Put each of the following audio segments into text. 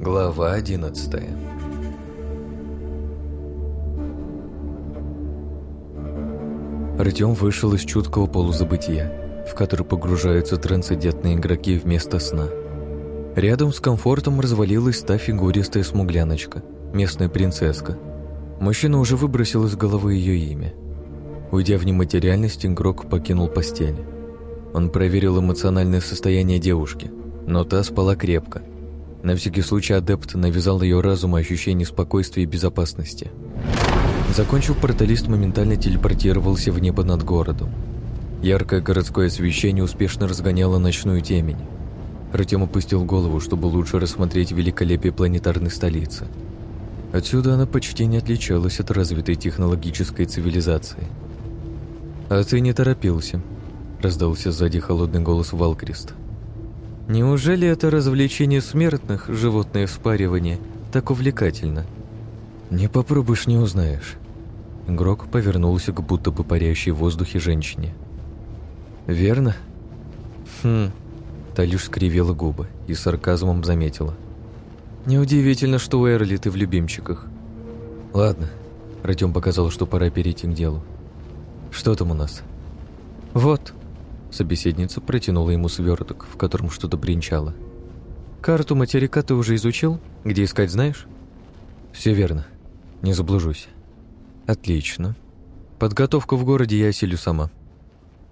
Глава одиннадцатая Артем вышел из чуткого полузабытия, в который погружаются трансцендентные игроки вместо сна. Рядом с комфортом развалилась та фигуристая смугляночка, местная принцесска. Мужчина уже выбросил из головы ее имя. Уйдя в нематериальность, игрок покинул постель. Он проверил эмоциональное состояние девушки, но та спала крепко. На всякий случай адепт навязал ее разуму ощущение спокойствия и безопасности. Закончив, порталист моментально телепортировался в небо над городом. Яркое городское освещение успешно разгоняло ночную темень. Артем опустил голову, чтобы лучше рассмотреть великолепие планетарной столицы. Отсюда она почти не отличалась от развитой технологической цивилизации. «А ты не торопился», — раздался сзади холодный голос Валкрест. «Неужели это развлечение смертных, животное спаривание, так увлекательно?» «Не попробуешь, не узнаешь». Игрок повернулся к будто бы парящей в воздухе женщине. «Верно?» «Хм...» Та скривила губы и сарказмом заметила. «Неудивительно, что у Эрли ты в любимчиках». «Ладно». Артем показал, что пора перейти к делу. «Что там у нас?» «Вот». Собеседница протянула ему сверток, в котором что-то бренчало. «Карту материка ты уже изучил? Где искать знаешь?» «Все верно. Не заблужусь». «Отлично. Подготовку в городе я осилю сама.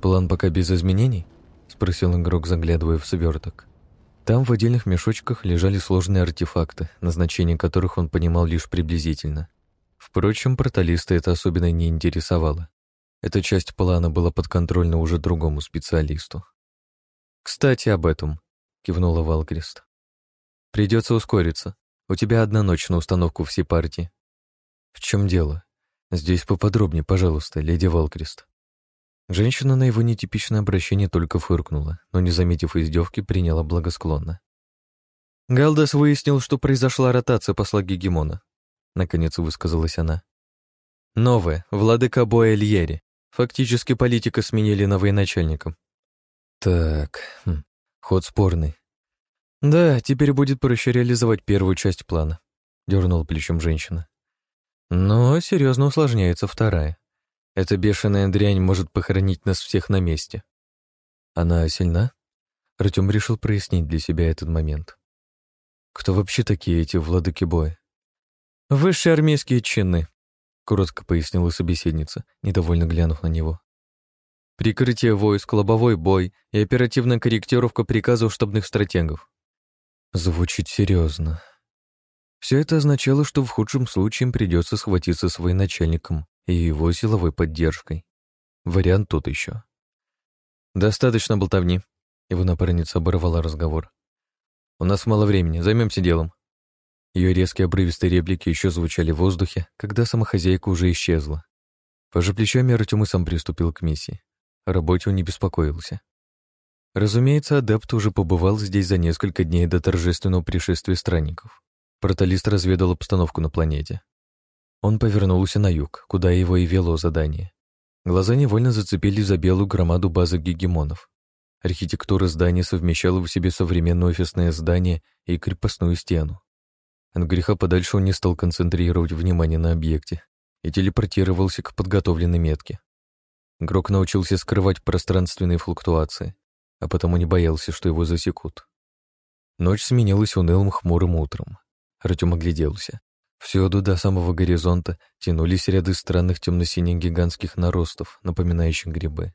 План пока без изменений?» — спросил игрок, заглядывая в сверток. Там в отдельных мешочках лежали сложные артефакты, назначение которых он понимал лишь приблизительно. Впрочем, проталиста это особенно не интересовало. Эта часть плана была подконтрольна уже другому специалисту. «Кстати, об этом», — кивнула Валкрест. «Придется ускориться. У тебя одна ночь на установку всей партии». «В чем дело? Здесь поподробнее, пожалуйста, леди Валкрест». Женщина на его нетипичное обращение только фыркнула, но, не заметив издевки, приняла благосклонно. «Галдас выяснил, что произошла ротация посла Гегемона», — наконец высказалась она. «Новая, владыка Боя Льери. Фактически политика сменили на военачальником». «Так, хм, ход спорный». «Да, теперь будет проще реализовать первую часть плана», — дернула плечом женщина. «Но серьезно усложняется вторая. Эта бешеная дрянь может похоронить нас всех на месте. Она сильна? Артем решил прояснить для себя этот момент. Кто вообще такие эти владыки боя? Высшие армейские чины, коротко пояснила собеседница, недовольно глянув на него. Прикрытие войск, лобовой бой и оперативная корректировка приказов штабных стратегов. Звучит серьезно. Все это означало, что в худшем случае им придется схватиться с военачальником, и его силовой поддержкой. Вариант тут еще. «Достаточно болтовни», — его напарница оборвала разговор. «У нас мало времени, займемся делом». Ее резкие обрывистые реплики еще звучали в воздухе, когда сама хозяйка уже исчезла. Пожа плечами, Артем и сам приступил к миссии. О работе он не беспокоился. Разумеется, адепт уже побывал здесь за несколько дней до торжественного пришествия странников. Порталист разведал обстановку на планете. Он повернулся на юг, куда его и вело задание. Глаза невольно зацепились за белую громаду базы гегемонов. Архитектура здания совмещала в себе современное офисное здание и крепостную стену. От греха подальше он не стал концентрировать внимание на объекте и телепортировался к подготовленной метке. Грок научился скрывать пространственные флуктуации, а потому не боялся, что его засекут. Ночь сменилась унылым хмурым утром. Артем огляделся. Всюду до самого горизонта тянулись ряды странных темно-синих гигантских наростов, напоминающих грибы.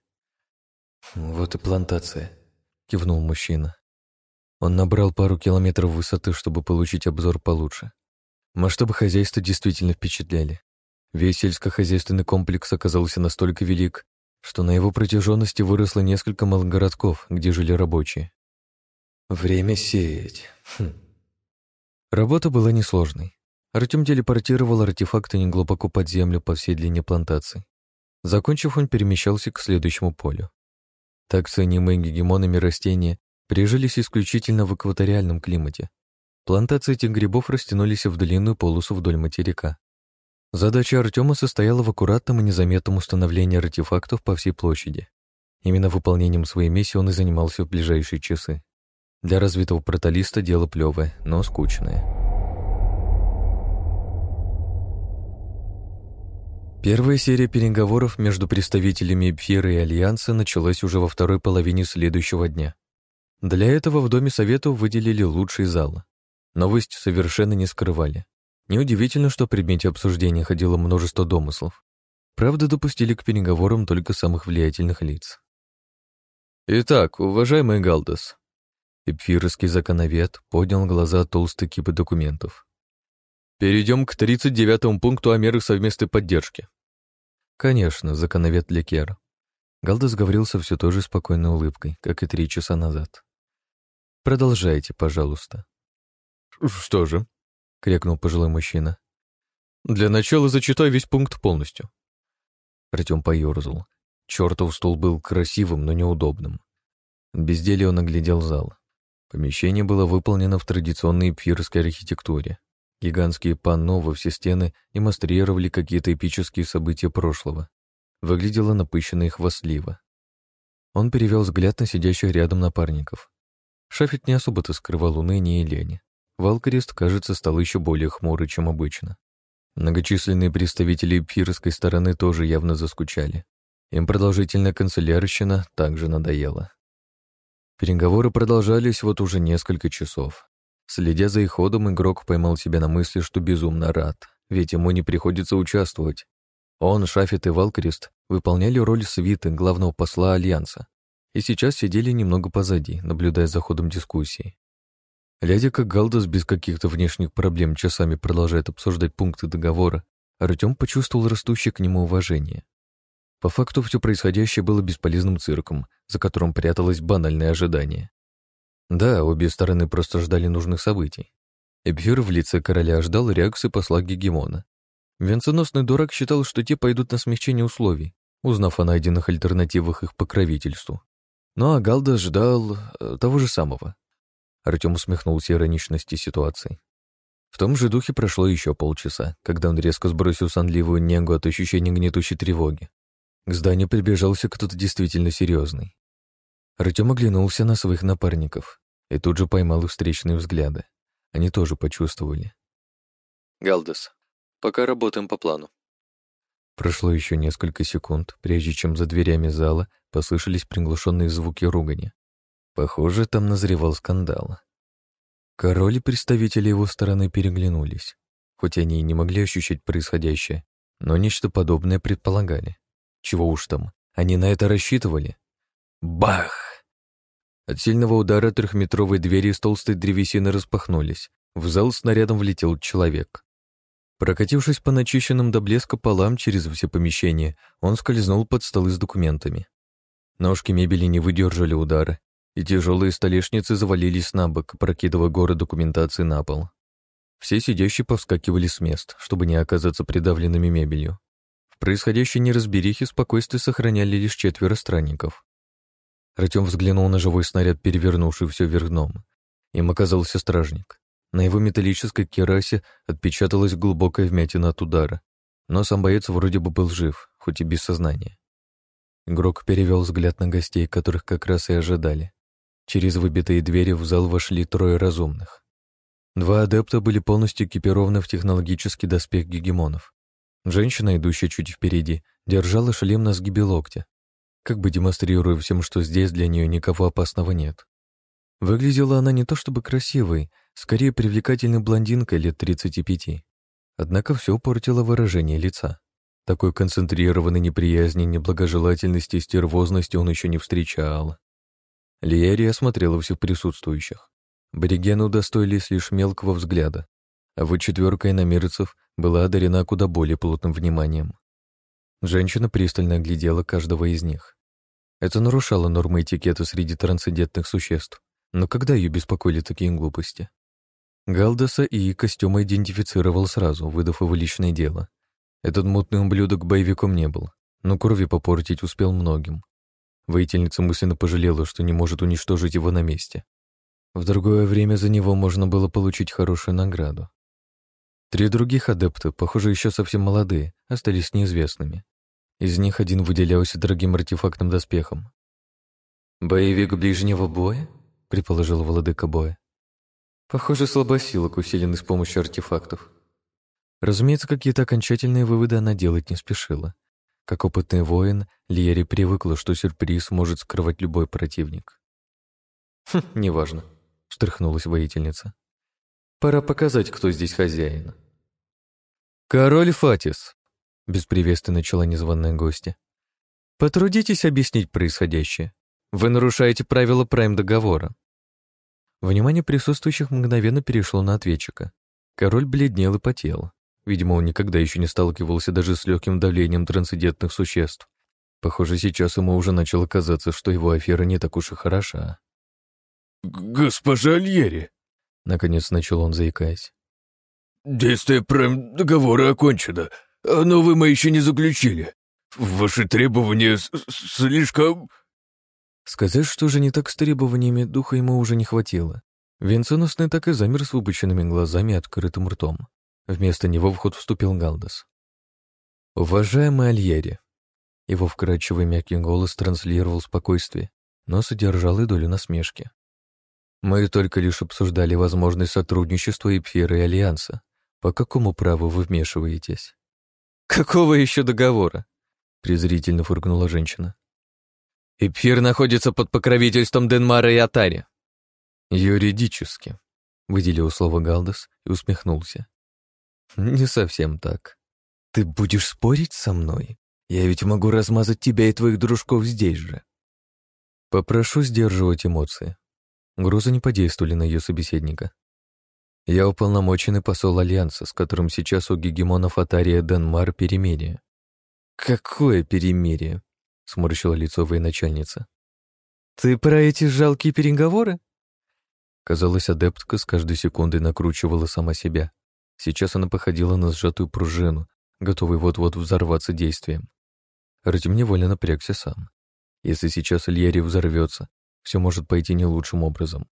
«Вот и плантация», — кивнул мужчина. Он набрал пару километров высоты, чтобы получить обзор получше. Масштабы хозяйства действительно впечатляли. Весь сельскохозяйственный комплекс оказался настолько велик, что на его протяженности выросло несколько малогородков, где жили рабочие. Время сеять. Хм. Работа была несложной. Артем телепортировал артефакты неглубоко под землю по всей длине плантации. Закончив, он перемещался к следующему полю. Так ценимые гегемонами растения прижились исключительно в экваториальном климате. Плантации этих грибов растянулись в длинную полосу вдоль материка. Задача Артема состояла в аккуратном и незаметном установлении артефактов по всей площади. Именно выполнением своей миссии он и занимался в ближайшие часы. Для развитого проталиста дело плевое, но скучное. Первая серия переговоров между представителями Эпфира и Альянса началась уже во второй половине следующего дня. Для этого в Доме Совета выделили лучший зал. Новость совершенно не скрывали. Неудивительно, что в предмете обсуждения ходило множество домыслов. Правда, допустили к переговорам только самых влиятельных лиц. «Итак, уважаемый Галдас», Эпфирский законовед поднял глаза от толстой кипы документов. Перейдем к 39-му пункту о мерах совместной поддержки. Конечно, законовед Лекер. Галдас говорил со все той же спокойной улыбкой, как и три часа назад. Продолжайте, пожалуйста. Что же? крикнул пожилой мужчина. Для начала зачитаю весь пункт полностью. Артем поерзал. Чертов стол был красивым, но неудобным. Безделие он оглядел зал. Помещение было выполнено в традиционной пфирской архитектуре. Гигантские панно во все стены демонстрировали какие-то эпические события прошлого. Выглядело напыщенно и хвастливо. Он перевел взгляд на сидящих рядом напарников. Шафет не особо-то скрывал уныние и лень. Валкарест, кажется, стал еще более хмурый, чем обычно. Многочисленные представители пфирской стороны тоже явно заскучали. Им продолжительная канцелярщина также надоела. Переговоры продолжались вот уже несколько часов. Следя за их ходом, игрок поймал себя на мысли, что безумно рад, ведь ему не приходится участвовать. Он, Шафет и Валкрест выполняли роль свиты главного посла Альянса и сейчас сидели немного позади, наблюдая за ходом дискуссии. Глядя, как Галдас без каких-то внешних проблем часами продолжает обсуждать пункты договора, Артем почувствовал растущее к нему уважение. По факту все происходящее было бесполезным цирком, за которым пряталось банальное ожидание. Да, обе стороны просто ждали нужных событий. Эпфир в лице короля ждал реакции посла Гегемона. Венценосный дурак считал, что те пойдут на смягчение условий, узнав о найденных альтернативах их покровительству. Ну а Галда ждал э, того же самого. Артем усмехнулся ироничности ситуации. В том же духе прошло еще полчаса, когда он резко сбросил сонливую негу от ощущения гнетущей тревоги. К зданию приближался кто-то действительно серьезный. Артем оглянулся на своих напарников и тут же поймал их встречные взгляды. Они тоже почувствовали. «Галдес, пока работаем по плану». Прошло еще несколько секунд, прежде чем за дверями зала послышались приглушенные звуки ругани. Похоже, там назревал скандал. Король и представители его стороны переглянулись. Хоть они и не могли ощущать происходящее, но нечто подобное предполагали. Чего уж там, они на это рассчитывали. Бах! От сильного удара трехметровой двери из толстой древесины распахнулись. В зал снарядом влетел человек. Прокатившись по начищенным до блеска полам через все помещения, он скользнул под столы с документами. Ножки мебели не выдержали удара, и тяжелые столешницы завалились на бок, прокидывая горы документации на пол. Все сидящие повскакивали с мест, чтобы не оказаться придавленными мебелью. В происходящей неразберихе спокойствие сохраняли лишь четверо странников. Артем взглянул на живой снаряд, перевернувший все вверх дном. Им оказался стражник. На его металлической керасе отпечаталась глубокая вмятина от удара, но сам боец вроде бы был жив, хоть и без сознания. Игрок перевел взгляд на гостей, которых как раз и ожидали. Через выбитые двери в зал вошли трое разумных. Два адепта были полностью экипированы в технологический доспех гегемонов. Женщина, идущая чуть впереди, держала шлем на сгибе локтя, как бы демонстрируя всем, что здесь для нее никого опасного нет. Выглядела она не то чтобы красивой, скорее привлекательной блондинкой лет 35. Однако все портило выражение лица. Такой концентрированной неприязни, неблагожелательности и стервозности он еще не встречал. Лиерия осмотрела всех присутствующих. Боригены удостоились лишь мелкого взгляда, а вот четверка иномирцев была одарена куда более плотным вниманием. Женщина пристально оглядела каждого из них. Это нарушало нормы этикета среди трансцендентных существ, но когда ее беспокоили такие глупости? Галдаса и костюма идентифицировал сразу, выдав его личное дело. Этот мутный ублюдок боевиком не был, но крови попортить успел многим. Воительница мысленно пожалела, что не может уничтожить его на месте. В другое время за него можно было получить хорошую награду. Три других адепта, похоже, еще совсем молодые, остались неизвестными. Из них один выделялся дорогим артефактным доспехом. «Боевик ближнего боя?» — предположил владыка боя. «Похоже, слабосилок, усиленный с помощью артефактов». Разумеется, какие-то окончательные выводы она делать не спешила. Как опытный воин, Лиери привыкла, что сюрприз может скрывать любой противник. «Хм, неважно», — встряхнулась воительница. «Пора показать, кто здесь хозяин». «Король Фатис», — без приветствия начала незваная гостья. «Потрудитесь объяснить происходящее. Вы нарушаете правила прайм-договора». Внимание присутствующих мгновенно перешло на ответчика. Король бледнел и потел. Видимо, он никогда еще не сталкивался даже с легким давлением трансцендентных существ. Похоже, сейчас ему уже начало казаться, что его афера не так уж и хороша. «Госпожа Альери!» — наконец начал он, заикаясь. «Действие прям договора окончено, а новый мы еще не заключили. Ваши требования слишком...» Сказать, что же не так с требованиями, духа ему уже не хватило. Венценосный так и замер с выпученными глазами и открытым ртом. Вместо него в ход вступил Галдас. «Уважаемый Альери!» Его вкрадчивый мягкий голос транслировал спокойствие, но содержал и долю насмешки. «Мы только лишь обсуждали возможность сотрудничества Эпфира и Альянса. По какому праву вы вмешиваетесь?» «Какого еще договора?» — презрительно фыркнула женщина. «Эпфир находится под покровительством Денмара и Атари». «Юридически», — выделил слово Галдас и усмехнулся. «Не совсем так. Ты будешь спорить со мной? Я ведь могу размазать тебя и твоих дружков здесь же». Попрошу сдерживать эмоции. Грузы не подействовали на ее собеседника. Я уполномоченный посол Альянса, с которым сейчас у гегемонов Атария Денмар перемирие. «Какое перемирие?» — сморщила лицо военачальница. «Ты про эти жалкие переговоры?» Казалось, адептка с каждой секундой накручивала сама себя. Сейчас она походила на сжатую пружину, готовый вот-вот взорваться действием. Артем невольно напрягся сам. Если сейчас Ильяри взорвется, все может пойти не лучшим образом.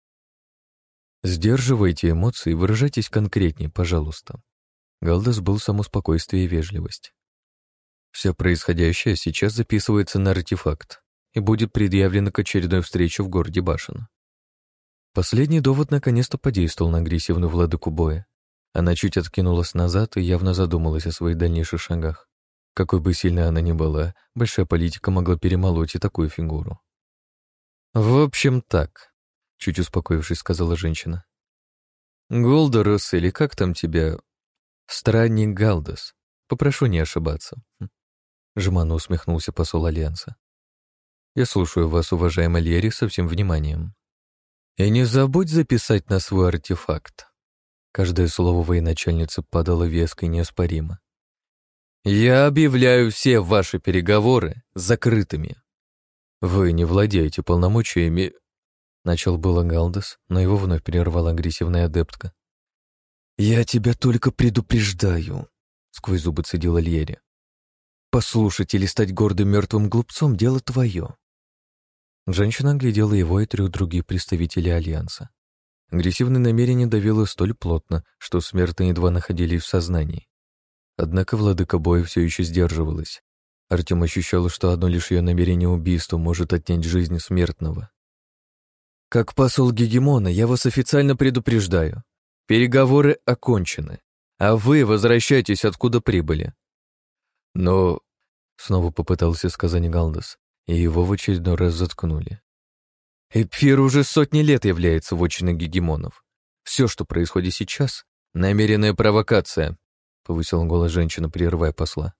Сдерживайте эмоции и выражайтесь конкретнее, пожалуйста. Галдас был само спокойствие и вежливость. Все происходящее сейчас записывается на артефакт и будет предъявлено к очередной встрече в городе Башен. Последний довод наконец-то подействовал на агрессивную владыку боя. Она чуть откинулась назад и явно задумалась о своих дальнейших шагах. Какой бы сильной она ни была, большая политика могла перемолоть и такую фигуру. «В общем, так», — чуть успокоившись, сказала женщина. «Голдорос, или как там тебя? Странник Галдас. Попрошу не ошибаться». Жеманно усмехнулся посол Альянса. «Я слушаю вас, уважаемый Лери, со всем вниманием. И не забудь записать на свой артефакт. Каждое слово военачальницы падало веско и неоспоримо. «Я объявляю все ваши переговоры закрытыми. Вы не владеете полномочиями...» Начал было Галдас, но его вновь прервала агрессивная адептка. «Я тебя только предупреждаю», — сквозь зубы цедила Льери. «Послушать или стать гордым мертвым глупцом — дело твое». Женщина оглядела его и трех других представителей Альянса. Агрессивное намерение давило столь плотно, что смертные едва находились в сознании. Однако владыка боя все еще сдерживалась. Артем ощущал, что одно лишь ее намерение убийства может отнять жизнь смертного. «Как посол Гегемона, я вас официально предупреждаю. Переговоры окончены, а вы возвращайтесь, откуда прибыли». «Но...» — снова попытался сказать Галдас, и его в очередной раз заткнули. Эпфир уже сотни лет является вотчиной гегемонов. Все, что происходит сейчас, намеренная провокация, повысил голос женщины, прерывая посла.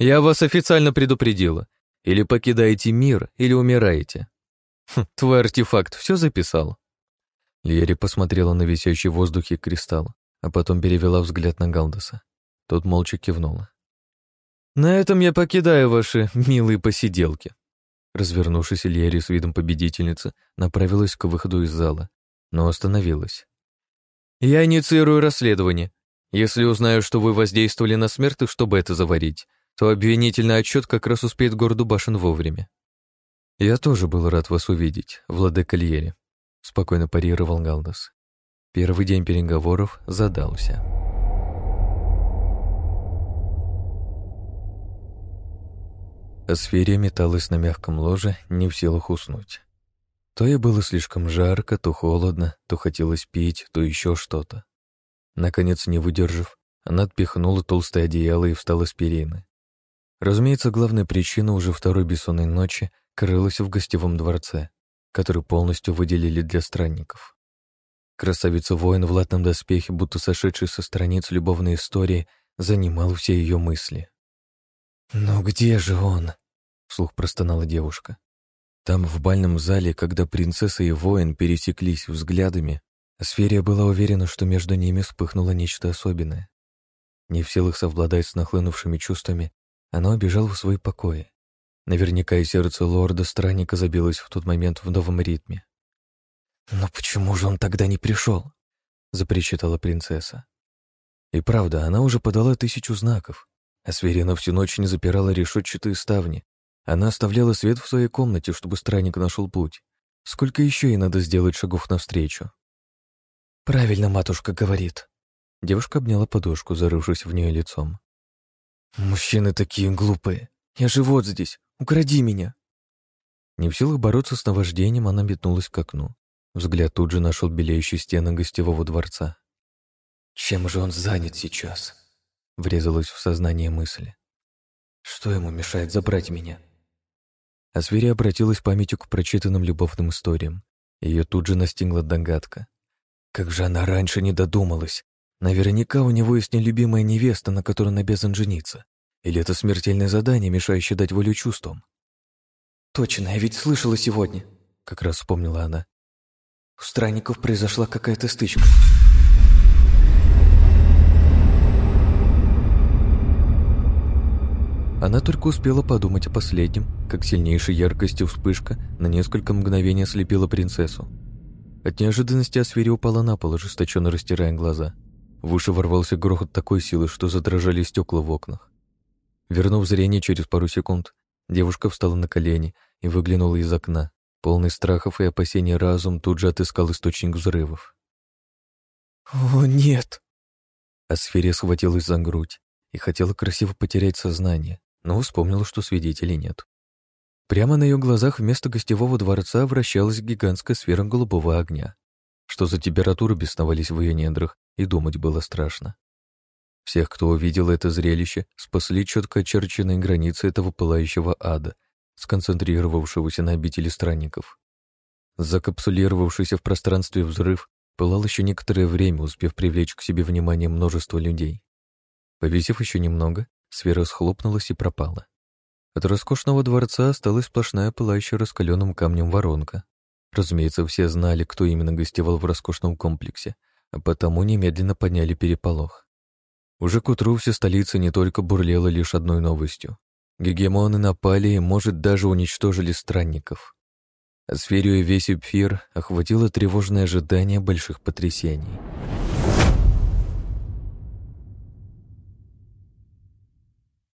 Я вас официально предупредила. Или покидаете мир, или умираете. Хм, твой артефакт все записал? Льери посмотрела на висящий в воздухе кристалл, а потом перевела взгляд на Галдаса. Тот молча кивнул. «На этом я покидаю ваши милые посиделки», Развернувшись, Ильяри с видом победительницы направилась к выходу из зала, но остановилась. «Я инициирую расследование. Если узнаю, что вы воздействовали на смертных, чтобы это заварить, то обвинительный отчет как раз успеет городу башен вовремя». «Я тоже был рад вас увидеть, владыка Льери», — спокойно парировал Галдас. Первый день переговоров задался. Асферия металась на мягком ложе, не в силах уснуть. То ей было слишком жарко, то холодно, то хотелось пить, то еще что-то. Наконец, не выдержав, она отпихнула толстое одеяло и встала с перины. Разумеется, главная причина уже второй бессонной ночи крылась в гостевом дворце, который полностью выделили для странников. Красавица-воин в латном доспехе, будто сошедший со страниц любовной истории, занимал все ее мысли. «Но где же он?» — вслух простонала девушка. Там, в бальном зале, когда принцесса и воин пересеклись взглядами, Асферия была уверена, что между ними вспыхнуло нечто особенное. Не в силах совладать с нахлынувшими чувствами, она убежала в свой покой. Наверняка и сердце лорда-странника забилось в тот момент в новом ритме. «Но почему же он тогда не пришел?» — запричитала принцесса. И правда, она уже подала тысячу знаков. А Сверина всю ночь не запирала решетчатые ставни. Она оставляла свет в своей комнате, чтобы странник нашел путь. Сколько еще ей надо сделать шагов навстречу? «Правильно матушка говорит». Девушка обняла подушку, зарывшись в нее лицом. «Мужчины такие глупые. Я же вот здесь. Укради меня!» Не в силах бороться с наваждением, она метнулась к окну. Взгляд тут же нашел белеющие стены гостевого дворца. «Чем же он занят сейчас?» Врезалась в сознание мысли. «Что ему мешает забрать меня?» Асвери обратилась памятью к прочитанным любовным историям. Ее тут же настигла догадка. Как же она раньше не додумалась? Наверняка у него есть нелюбимая невеста, на которой он обязан жениться. Или это смертельное задание, мешающее дать волю чувствам? «Точно, я ведь слышала сегодня», — как раз вспомнила она. У странников произошла какая-то стычка. Она только успела подумать о последнем, как сильнейшей яркостью вспышка на несколько мгновений ослепила принцессу. От неожиданности Асфери упала на пол, ожесточенно растирая глаза. В уши ворвался грохот такой силы, что задрожали стекла в окнах. Вернув зрение через пару секунд, девушка встала на колени и выглянула из окна, Полный страхов и опасений разум тут же отыскал источник взрывов. «О, нет!» Асферия схватилась за грудь и хотела красиво потерять сознание, но вспомнила, что свидетелей нет. Прямо на ее глазах вместо гостевого дворца вращалась гигантская сфера голубого огня. Что за температуры бесновались в ее недрах, и думать было страшно. Всех, кто увидел это зрелище, спасли четко очерченные границы этого пылающего ада — сконцентрировавшегося на обители странников. Закапсулировавшийся в пространстве взрыв пылал еще некоторое время, успев привлечь к себе внимание множества людей. Повисев еще немного, сфера схлопнулась и пропала. От роскошного дворца осталась сплошная пылающая раскаленным камнем воронка. Разумеется, все знали, кто именно гостевал в роскошном комплексе, а потому немедленно подняли переполох. Уже к утру вся столица не только бурлела лишь одной новостью. Гегемоны напали и, может, даже уничтожили странников. А сферию и весь эпфир охватило тревожное ожидание больших потрясений.